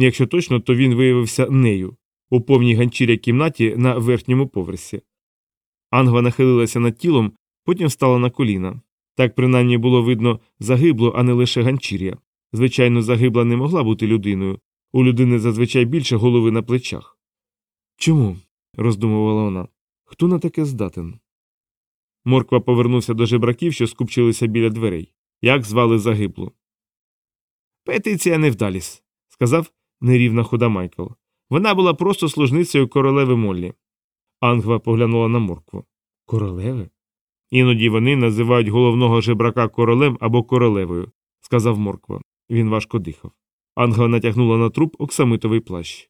Якщо точно, то він виявився нею у повній ганчір'я кімнаті на верхньому поверсі. Ангва нахилилася над тілом, потім встала на коліна. Так принаймні було видно загибло, а не лише ганчір'я. Звичайно, загибла не могла бути людиною. У людини зазвичай більше голови на плечах. Чому? роздумувала вона. Хто на таке здатен? Морква повернувся до жебраків, що скупчилися біля дверей. Як звали загиблу? Петиція невдаліс, сказав нерівна худа Майкл. Вона була просто служницею королеви Моллі. Ангва поглянула на моркву. Королеви? Іноді вони називають головного жебрака королем або королевою, сказав морква. Він важко дихав. Ангва натягнула на труп оксамитовий плащ.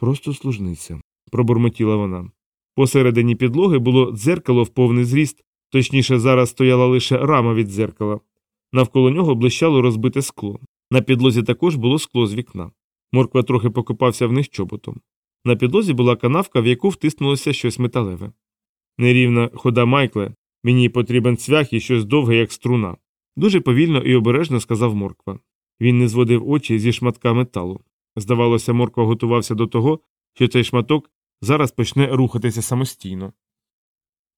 Просто служниця, пробурмотіла вона. Посередині підлоги було дзеркало в повний зріст, точніше, зараз стояла лише рама від дзеркала. Навколо нього блищало розбите скло. На підлозі також було скло з вікна. Морква трохи покопався в них чоботом. На підлозі була канавка, в яку втиснулося щось металеве. Нерівна хода Майкле, мені потрібен цвях і щось довге, як струна. Дуже повільно і обережно сказав морква. Він не зводив очі зі шматка металу. Здавалося, морква готувався до того, що цей шматок зараз почне рухатися самостійно.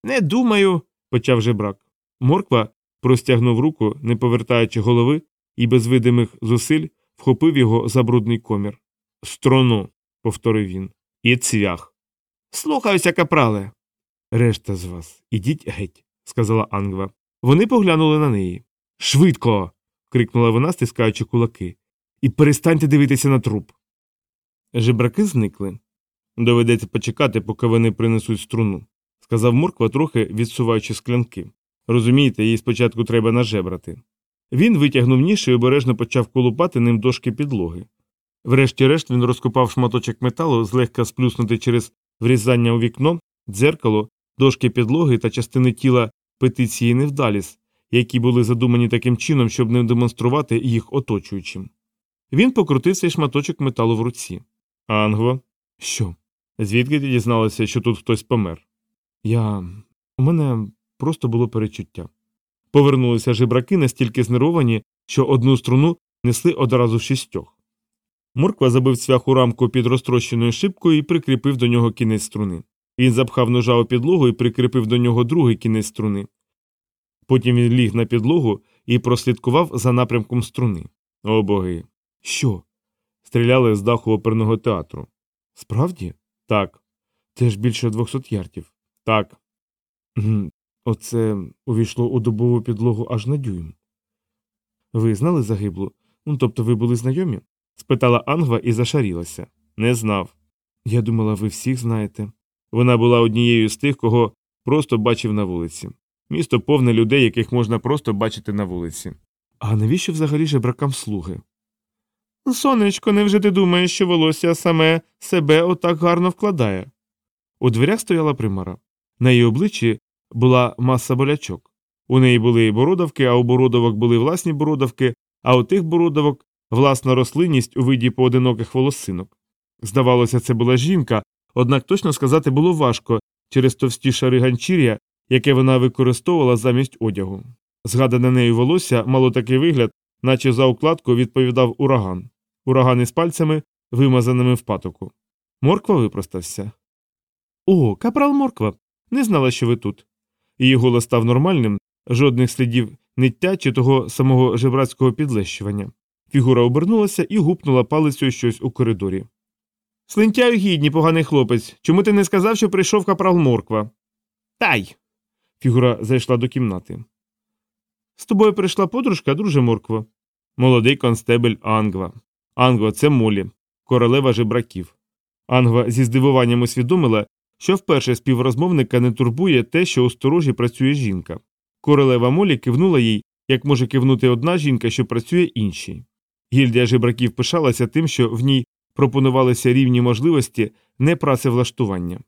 Не думаю, почав жебрак. Морква простягнув руку, не повертаючи голови, і без видимих зусиль вхопив його за брудний комір. Строну, повторив він, і цвях. Слухаюся, капрале. Решта з вас, ідіть геть, сказала Ангва. Вони поглянули на неї. Швидко. крикнула вона, стискаючи кулаки. І перестаньте дивитися на труп. Жебраки зникли. Доведеться почекати, поки вони принесуть струну, сказав Морква, трохи відсуваючи склянки. Розумієте, їй спочатку треба нажебрати. Він витягнув ніж і обережно почав колупати ним дошки підлоги. Врешті-решт він розкопав шматочок металу, злегка сплюснути через врізання у вікно, дзеркало, дошки підлоги та частини тіла петиції невдаліс, які були задумані таким чином, щоб не демонструвати їх оточуючим. Він покрутив цей шматочок металу в руці. Ангво, що? Звідки ти дізналася, що тут хтось помер? Я. У мене просто було перечуття. Повернулися жебраки настільки знервовані, що одну струну несли одразу шістьох. Морква забив цвях у рамку під розтрощеною шибкою і прикріпив до нього кінець струни. Він запхав ножа у підлогу і прикріпив до нього другий кінець струни. Потім він ліг на підлогу і прослідкував за напрямком струни. О боги. Що? Стріляли з даху оперного театру. Справді? Так. Це ж більше двохсот ярдів. Так. Оце увійшло у дубову підлогу аж на дюйм. Ви знали загиблу? Ну, тобто ви були знайомі? спитала Ангва і зашарілася. Не знав. Я думала, ви всіх знаєте. Вона була однією з тих, кого просто бачив на вулиці. Місто повне людей, яких можна просто бачити на вулиці. А навіщо взагалі жебракам слуги? Сонечко, невже ти думаєш, що волосся саме себе отак гарно вкладає? У дверях стояла примара. На її обличчі була маса болячок. У неї були бородавки, а у бородавок були власні бородавки, а у тих бородавок власна рослинність у виді поодиноких волосинок. Здавалося, це була жінка, однак точно сказати було важко через товсті шари ганчір'я, яке вона використовувала замість одягу. Згадане нею волосся мало такий вигляд, наче за укладку відповідав ураган. Ураган із пальцями, вимазаними в патоку. Морква випростався. О, капрал морква. Не знала, що ви тут. Її голос став нормальним, жодних слідів ниття чи того самого жебрацького підлещування. Фігура обернулася і гупнула палицею щось у коридорі. Слинтяю гідні, поганий хлопець. Чому ти не сказав, що прийшов капрал морква? Тай. Фігура зайшла до кімнати. З тобою прийшла подружка, друже моркво. Молодий констебель Ангва. Ангва це Молі, королева жебраків. Ангва зі здивуванням усвідомила, що вперше співрозмовника не турбує те, що у сторожі працює жінка. Королева Молі кивнула їй, як може кивнути одна жінка, що працює іншій. Гільдія жебраків пишалася тим, що в ній пропонувалися рівні можливості непрацевлаштування.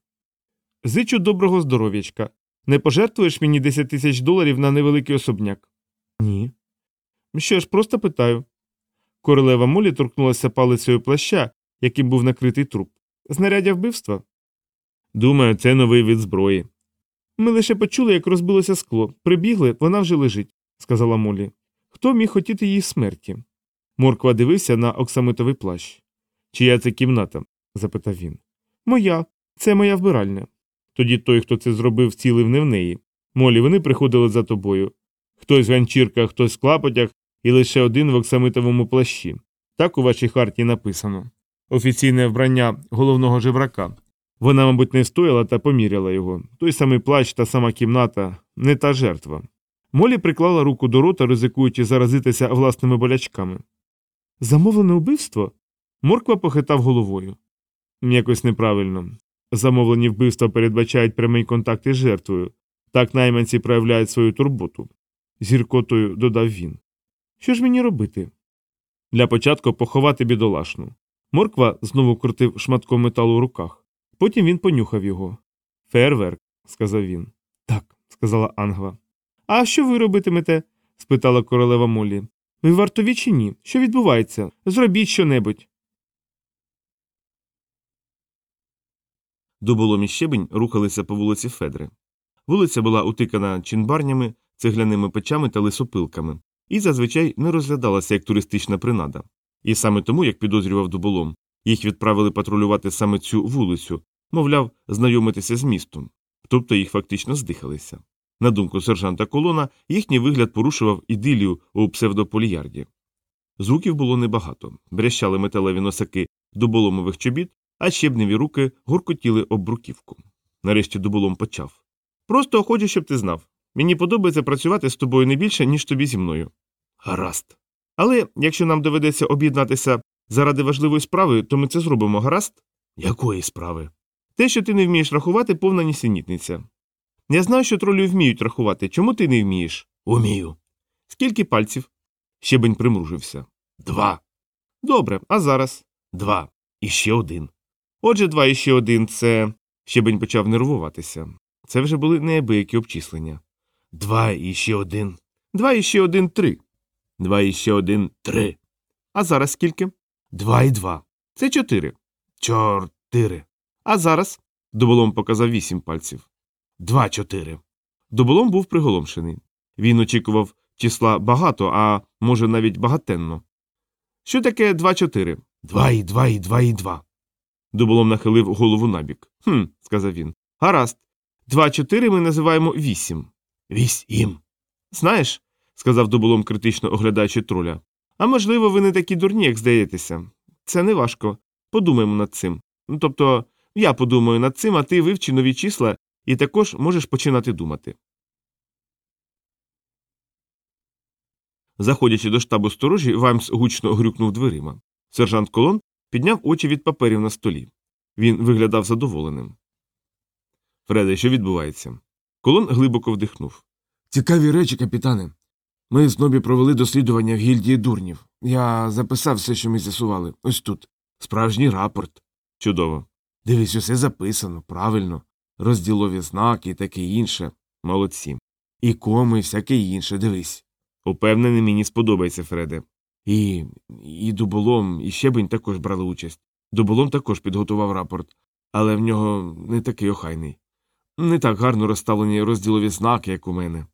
Зичу доброго здоров'ячка. Не пожертвуєш мені 10 тисяч доларів на невеликий особняк? Ні. Що ж, просто питаю. Королева Молі торкнулася палицею плаща, яким був накритий труп. Знаряддя вбивства? Думаю, це новий від зброї. Ми лише почули, як розбилося скло. Прибігли, вона вже лежить, сказала Молі. Хто міг хотіти її смерті? Морква дивився на оксамитовий плащ. Чия це кімната? запитав він. Моя, це моя вбиральня. Тоді той, хто це зробив, цілив не в неї. Молі, вони приходили за тобою. Хтось в ганчірках, хтось в клапотях і лише один в оксамитовому плащі. Так у вашій харті написано. Офіційне вбрання головного жебрака. Вона, мабуть, не встояла та поміряла його. Той самий плащ та сама кімната, не та жертва. Молі приклала руку до рота, ризикуючи заразитися власними болячками. Замовлене вбивство? Морква похитав головою. Якось неправильно. Замовлені вбивства передбачають прямий контакт із жертвою. Так найманці проявляють свою турботу. З гіркотою додав він. Що ж мені робити? Для початку поховати бідолашну. Морква знову крутив шматком металу в руках. Потім він понюхав його. Фейерверк, сказав він. Так, сказала Ангва. А що ви робитимете? спитала королева Моллі. Ви вартові чи ні? Що відбувається? Зробіть щонебудь. Дуболом і щебень рухалися по вулиці Федри. Вулиця була утикана чинбарнями, цегляними печами та лисопилками, і зазвичай не розглядалася як туристична принада. І саме тому, як підозрював дуболом, їх відправили патрулювати саме цю вулицю, мовляв, знайомитися з містом, тобто їх фактично здихалися. На думку сержанта Колона, їхній вигляд порушував ідилію у псевдополіярді. Звуків було небагато, брящали металеві носаки дуболомових чобіт, а щебневі руки гуркотіли об бруківку. Нарешті дуболом почав. Просто хочу, щоб ти знав. Мені подобається працювати з тобою не більше, ніж тобі зі мною. Гаразд. Але якщо нам доведеться об'єднатися заради важливої справи, то ми це зробимо, гаразд? Якої справи? Те, що ти не вмієш рахувати, повна нісенітниця. Я знаю, що тролі вміють рахувати. Чому ти не вмієш? Умію. Скільки пальців? Щебень примружився. Два. Добре, а зараз? Два. І ще один. Отже, два і ще один це. Щебень почав нервуватися. Це вже були неабиякі обчислення. Два і ще один. Два і ще один три. Два і ще один три. А зараз скільки? Два і два. Це чотири. Чотири. А зараз. Дуболом показав вісім пальців. Два чотири. Дуболом був приголомшений. Він очікував числа багато, а може навіть багатенно. Що таке два чотири? Два і два і два і два. Дуболом нахилив голову набік. Хм, сказав він. Гаразд. Два чотири ми називаємо вісім. Вісім. Знаєш, сказав дуболом критично оглядаючи троля. А можливо, ви не такі дурні, як здаєтеся. Це не важко. Подумаємо над цим. Ну, тобто, я подумаю над цим, а ти вивчи нові числа і також можеш починати думати. Заходячи до штабу сторожі, Ваймс гучно грюкнув дверима. Сержант Колон підняв очі від паперів на столі. Він виглядав задоволеним. Фреде, що відбувається? Колон глибоко вдихнув. Цікаві речі, капітане. Ми з Нобі провели дослідування в гільдії дурнів. Я записав все, що ми з'ясували. Ось тут. Справжній рапорт. Чудово. Дивись, усе записано, правильно. Розділові знаки і таке інше. Молодці. І коми, і всяке інше, дивись. Упевнений, мені сподобається, Фреде. І і дуболом, і щебень також брали участь. Дуболом також підготував рапорт, але в нього не такий охайний. Не так гарно розставлені розділові знаки, як у мене.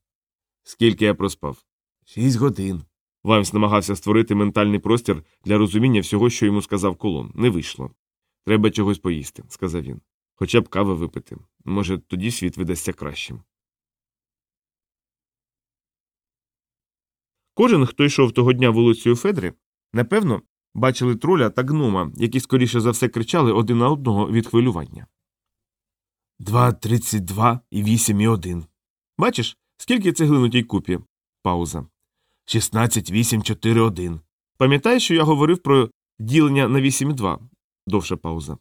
Скільки я проспав? Шість годин. Ваймс намагався створити ментальний простір для розуміння всього, що йому сказав колон. Не вийшло. Треба чогось поїсти, сказав він. Хоча б кави випити. Може, тоді світ видасться кращим. Кожен, хто йшов того дня вулицею Федри, напевно, бачили троля та гнома, які скоріше за все кричали один на одного від хвилювання. Два тридцять два і вісім і один. Бачиш, скільки цеглин у купі? Пауза. Шістнадцять, вісім, чотири, один. Пам'ятаєш, що я говорив про ділення на 8,2? Довша пауза.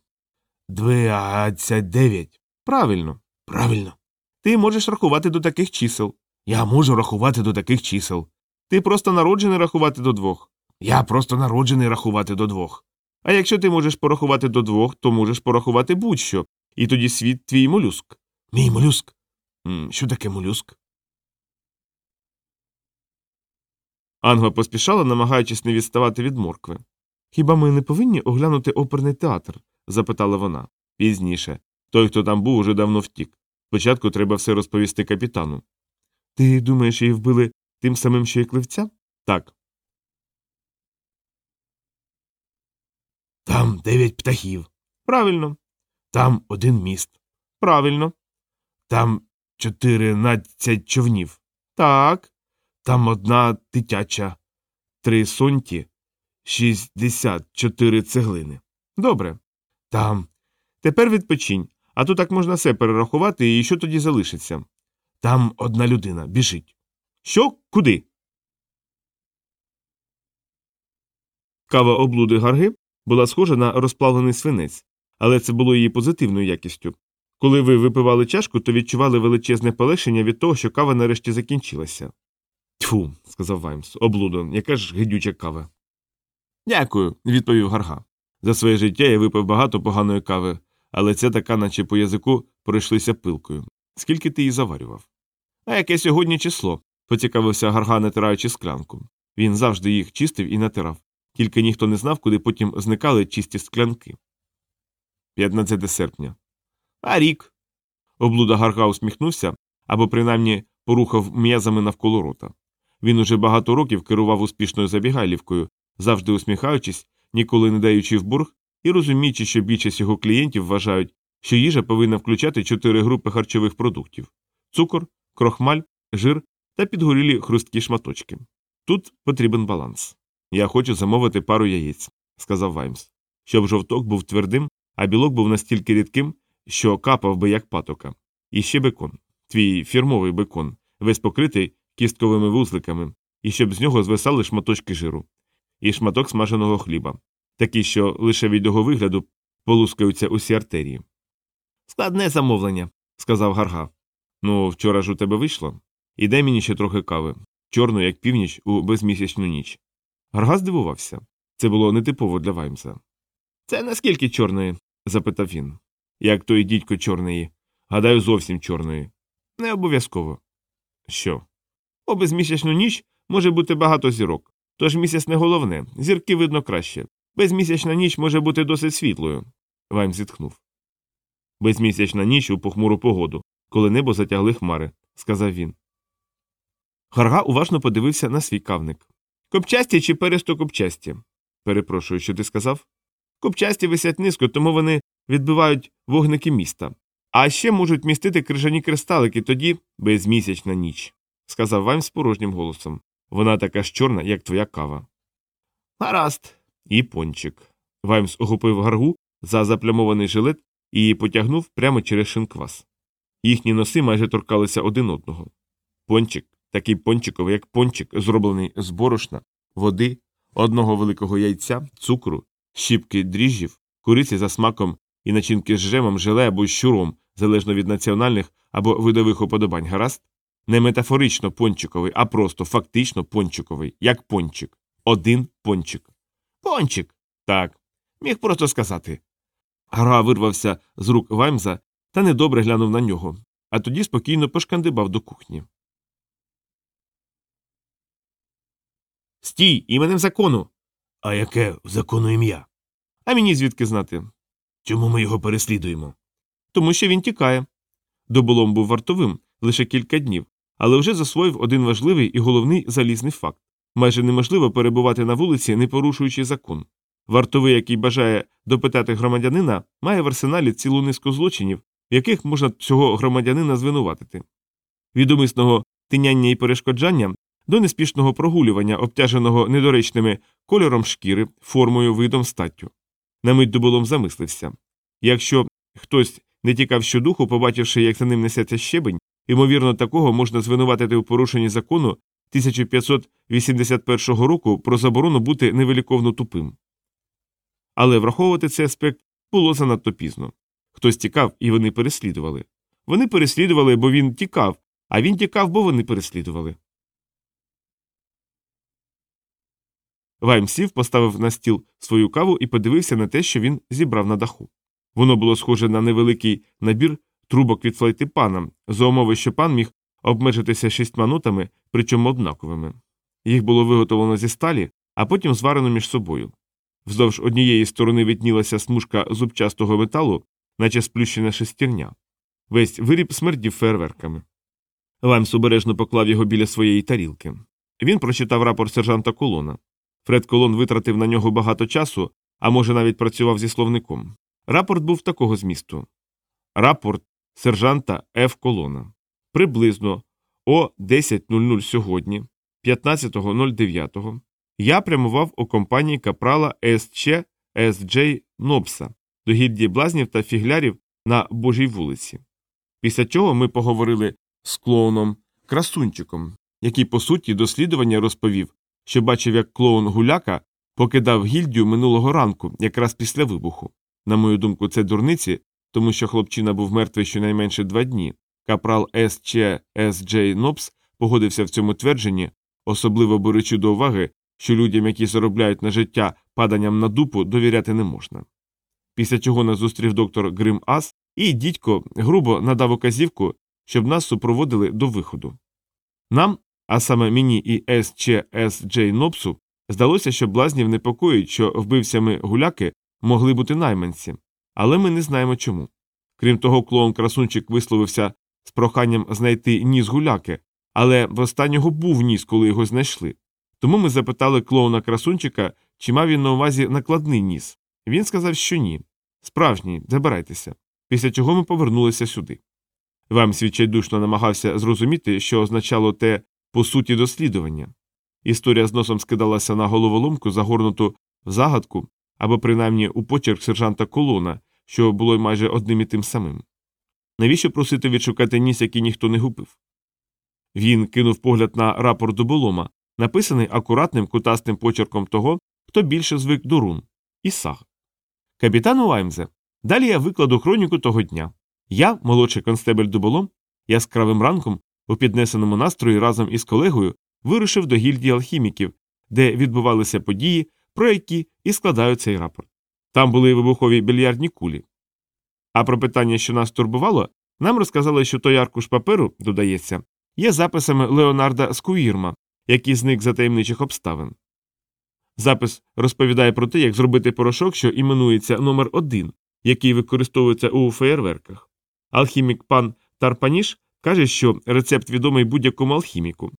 Двадцять дев'ять. Правильно. Правильно. Ти можеш рахувати до таких чисел. Я можу рахувати до таких чисел. Ти просто народжений рахувати до двох. Я просто народжений рахувати до двох. А якщо ти можеш порахувати до двох, то можеш порахувати будь-що, і тоді світ твій молюск. Мій молюск. Що таке молюск? Анга поспішала, намагаючись не відставати від моркви. Хіба ми не повинні оглянути оперний театр? запитала вона. Пізніше. Той, хто там був, уже давно втік. Спочатку треба все розповісти капітану. Ти думаєш, її вбили тим самим, що й кливця? Так. Там дев'ять птахів. Правильно. Там один міст. Правильно. Там чотиринадцять човнів. Так. Там одна дитяча, три сонті, шістдесят чотири цеглини. Добре. Там, Тепер відпочинь. А то так можна все перерахувати, і що тоді залишиться? там одна людина біжить. Що? Куди? Кава облуди гарги була схожа на розплавлений свинець, але це було її позитивною якістю. Коли ви випивали чашку, то відчували величезне полегшення від того, що кава нарешті закінчилася. Тьфу, сказав Ваймс, облудо, яка ж гидюча кава. Дякую, відповів Гарга. За своє життя я випив багато поганої кави, але це така, наче по язику, пройшлися пилкою. Скільки ти її заварював? А яке сьогодні число? поцікавився Гарга, натираючи склянку. Він завжди їх чистив і натирав, тільки ніхто не знав, куди потім зникали чисті склянки. 15 серпня. А рік. Облуда Гарга усміхнувся або принаймні порухав м'язами навколо рота. Він уже багато років керував успішною забігайлівкою, завжди усміхаючись, ніколи не даючи в борг і розуміючи, що більшість його клієнтів вважають, що їжа повинна включати чотири групи харчових продуктів цукор, крохмаль, жир та підгорілі хрусткі шматочки. Тут потрібен баланс. Я хочу замовити пару яєць, сказав Ваймс, щоб жовток був твердим, а білок був настільки рідким, що капав би як патока. І ще бекон, твій фірмовий бекон, весь покритий кістковими вузликами, і щоб з нього звисали шматочки жиру, і шматок смаженого хліба, такий, що лише від його вигляду полускаються усі артерії. Складне замовлення, сказав Гарга. Ну, вчора ж у тебе вийшло. І дай мені ще трохи кави, чорну, як північ, у безмісячну ніч. Гарга здивувався. Це було нетипово для Ваймса. Це наскільки чорної? запитав він. Як той дідько чорної. Гадаю, зовсім чорної. Не обов'язково. Що? У безмісячну ніч може бути багато зірок. Тож місяць не головне, зірки видно краще. Безмісячна ніч може бути досить світлою. Ваймс зітхнув. Безмісячна ніч у похмуру погоду, коли небо затягли хмари, сказав він. Гарга уважно подивився на свій кавник. Копчасті чи пересто копчасті? Перепрошую, що ти сказав? Копчасті висять низько, тому вони відбивають вогники міста. А ще можуть містити крижані кристалики, тоді безмісячна ніч, сказав Ваймс порожнім голосом. Вона така ж чорна, як твоя кава. Гаразд. І пончик. Ваймс охопив гаргу за заплямований жилет і потягнув прямо через шинквас. Їхні носи майже торкалися один одного. Пончик, такий пончиковий, як пончик, зроблений з борошна, води, одного великого яйця, цукру, щіпки дріжджів, куриці за смаком і начинки з жемом, желе або щуром, залежно від національних або видових уподобань, гаразд? Не метафорично пончиковий, а просто фактично пончиковий, як пончик. Один пончик. Пончик. Так. Міг просто сказати. Гра вирвався з рук Ваймза та недобре глянув на нього, а тоді спокійно пошкандибав до кухні. Стій, іменем закону. А яке закону ім'я? А мені звідки знати? Чому ми його переслідуємо? Тому що він тікає. Доболом був вартовим лише кілька днів, але вже засвоїв один важливий і головний залізний факт майже неможливо перебувати на вулиці, не порушуючи закон. Вартовий, який бажає допитати громадянина, має в арсеналі цілу низку злочинів, в яких можна цього громадянина звинуватити. Від умисного тиняння і перешкоджання до неспішного прогулювання, обтяженого недоречними кольором шкіри, формою, видом, статтю. На мить дуболом замислився якщо хтось не тікав щодуху, побачивши, як за ним несеться щебень, ймовірно, такого можна звинуватити у порушенні закону 1581 року про заборону бути невеликовно тупим. Але враховувати цей аспект було занадто пізно. Хтось тікав, і вони переслідували. Вони переслідували, бо він тікав, а він тікав, бо вони переслідували. Вайм сів, поставив на стіл свою каву і подивився на те, що він зібрав на даху. Воно було схоже на невеликий набір трубок від флейти пана, за умови, що пан міг обмежитися шістьма нотами, причому однаковими. Їх було виготовлено зі сталі, а потім зварено між собою. Вздовж однієї сторони виднілася смужка зубчастого металу, наче сплющена шестірня. Весь виріб смердів фейерверками. Ваймс обережно поклав його біля своєї тарілки. Він прочитав рапорт сержанта Колона. Фред Колон витратив на нього багато часу, а може навіть працював зі словником. Рапорт був такого змісту. Рапорт сержанта Ф. Колона. Приблизно о 10.00 сьогодні, 15.09, я прямував у компанії капрала СЧ С.Дж. Нобса до гільдії блазнів та фіглярів на Божій вулиці. Після чого ми поговорили з клоуном Красунчиком, який, по суті, дослідування розповів, що бачив, як клоун гуляка покидав гільдію минулого ранку, якраз після вибуху. На мою думку, це дурниці, тому що хлопчина був мертвий щонайменше два дні. Капрал С.Ч. С.Дж. Нобс погодився в цьому твердженні, особливо беручи до уваги, що людям, які заробляють на життя паданням на дупу, довіряти не можна. Після чого нас зустрів доктор Грим Ас, і дідько грубо надав указівку, щоб нас супроводили до виходу. Нам, а саме мені і С.Ч. С.Дж. Нобсу, здалося, що блазнів непокоїть, що вбивцями гуляки могли бути найманці, але ми не знаємо чому. Крім того, клоун красунчик висловився з проханням знайти ніс гуляки, але в останнього був ніс, коли його знайшли. Тому ми запитали клоуна красунчика, чи мав він на увазі накладний ніс. Він сказав, що ні. Справжній, забирайтеся. Після чого ми повернулися сюди. Вам свідчайдушно намагався зрозуміти, що означало те по суті дослідування. Історія з носом скидалася на головоломку, загорнуту в загадку або принаймні у почерк сержанта колона, що було й майже одним і тим самим. Навіщо просити відшукати ніс, який ніхто не губив? Він кинув погляд на рапорт дуболома, написаний акуратним кутастим почерком того, хто більше звик до рун, і саг. Капітану Ваймзе, далі я викладу хроніку того дня. Я, молодший констебель дуболом, яскравим ранком у піднесеному настрої разом із колегою вирушив до гільдії алхіміків, де відбувалися події, про які і складають цей рапорт. Там були вибухові більярдні кулі. А про питання, що нас турбувало, нам розказали, що той аркуш паперу, додається, є записами Леонарда Скуїрма, який зник за таємничих обставин. Запис розповідає про те, як зробити порошок, що іменується номер 1 який використовується у феєрверках. Алхімік пан Тарпаніш каже, що рецепт відомий будь-якому алхіміку.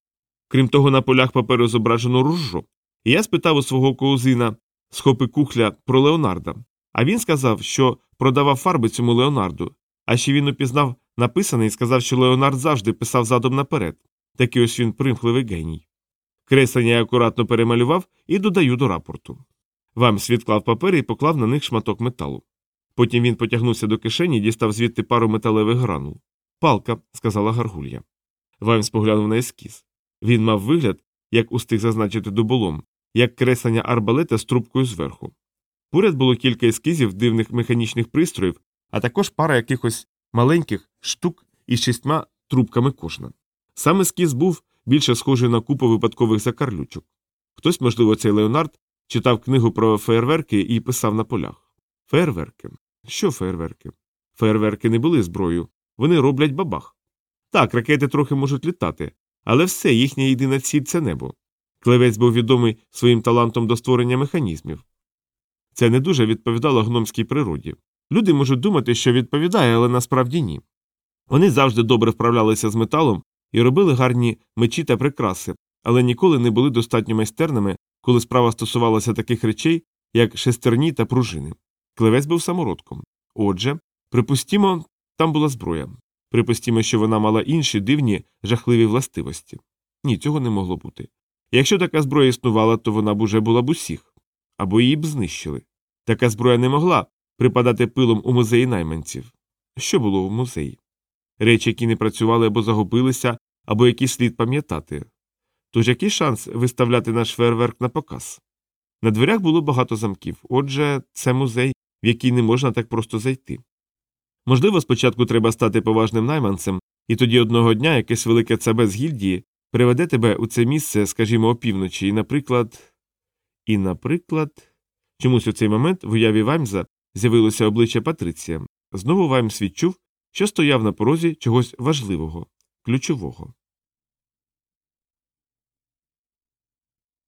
Крім того, на полях паперу зображено ружжо. Я спитав у свого коузина з хопи кухля про Леонарда, а він сказав, що продавав фарби цьому Леонарду, а ще він упізнав написане і сказав, що Леонард завжди писав задом наперед. Такий ось він примхливий геній. Креслення я акуратно перемалював і додаю до рапорту. Вамс відклав папери і поклав на них шматок металу. Потім він потягнувся до кишені і дістав звідти пару металевих гранул. Палка, сказала Гаргулья. Ваймс поглянув на ескіз. Він мав вигляд, як устиг зазначити дуболом, як креслення арбалета з трубкою зверху. Поряд було кілька ескізів дивних механічних пристроїв, а також пара якихось маленьких штук із шістьма трубками кожна. Сам ескіз був більше схожий на купу випадкових закарлючок. Хтось, можливо, цей Леонард, читав книгу про феєрверки і писав на полях. Феєрверки. Що феєрверки? Феєрверки не були зброєю, вони роблять бабах. Так, ракети трохи можуть літати, але все їхня єдина ціль це небо. Клевець був відомий своїм талантом до створення механізмів. Це не дуже відповідало гномській природі. Люди можуть думати, що відповідає, але насправді ні. Вони завжди добре вправлялися з металом і робили гарні мечі та прикраси, але ніколи не були достатньо майстерними, коли справа стосувалася таких речей, як шестерні та пружини. Клевець був самородком. Отже, припустімо, там була зброя. Припустімо, що вона мала інші дивні, жахливі властивості. Ні, цього не могло бути. Якщо така зброя існувала, то вона б уже була б усіх, або її б знищили. Така зброя не могла припадати пилом у музеї найманців. Що було в музеї? Речі, які не працювали або загубилися, або які слід пам'ятати. Тож який шанс виставляти наш фейерверк на показ? На дверях було багато замків, отже, це музей, в який не можна так просто зайти. Можливо, спочатку треба стати поважним найманцем, і тоді одного дня якесь велике ЦБ з гільдії приведе тебе у це місце, скажімо, опівночі, і, наприклад. І, наприклад, чомусь у цей момент в уяві Ваймза з'явилося обличчя Патриція. Знову Ваймс відчув, що стояв на порозі чогось важливого, ключового.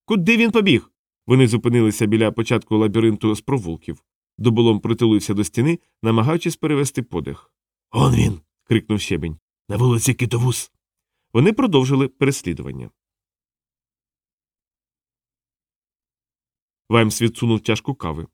Куди він побіг? Вони зупинилися біля початку лабіринту з провулків. Дуболом притулився до стіни, намагаючись перевести подих. Он він. крикнув щебень. На вулиці Китовус. Вони продовжили переслідування. Ваймс відсунув чашку кави.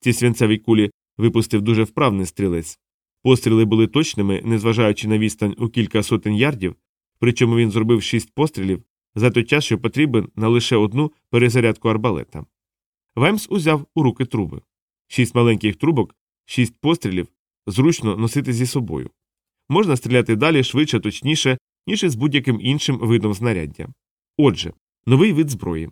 Ці свинцеві кулі випустив дуже вправний стрілець. Постріли були точними, незважаючи на відстань у кілька сотень ярдів, причому він зробив шість пострілів за той час, що потрібен на лише одну перезарядку арбалета. Ваймс узяв у руки труби. Шість маленьких трубок, шість пострілів зручно носити зі собою. Можна стріляти далі швидше, точніше, ніж із будь-яким іншим видом знаряддя. Отже, новий вид зброї.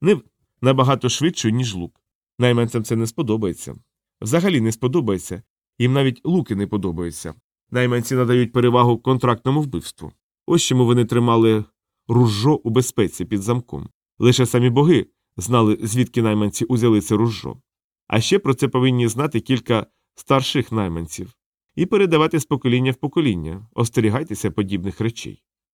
Не набагато швидший, ніж лук. Найманцям це не сподобається. Взагалі не сподобається, їм навіть луки не подобаються. Найманці надають перевагу контрактному вбивству. Ось чому вони тримали ружжо у безпеці під замком. Лише самі боги знали, звідки найманці узяли це ружжо. А ще про це повинні знати кілька старших найманців і передавати з покоління в покоління, остерігайтеся подібних речей.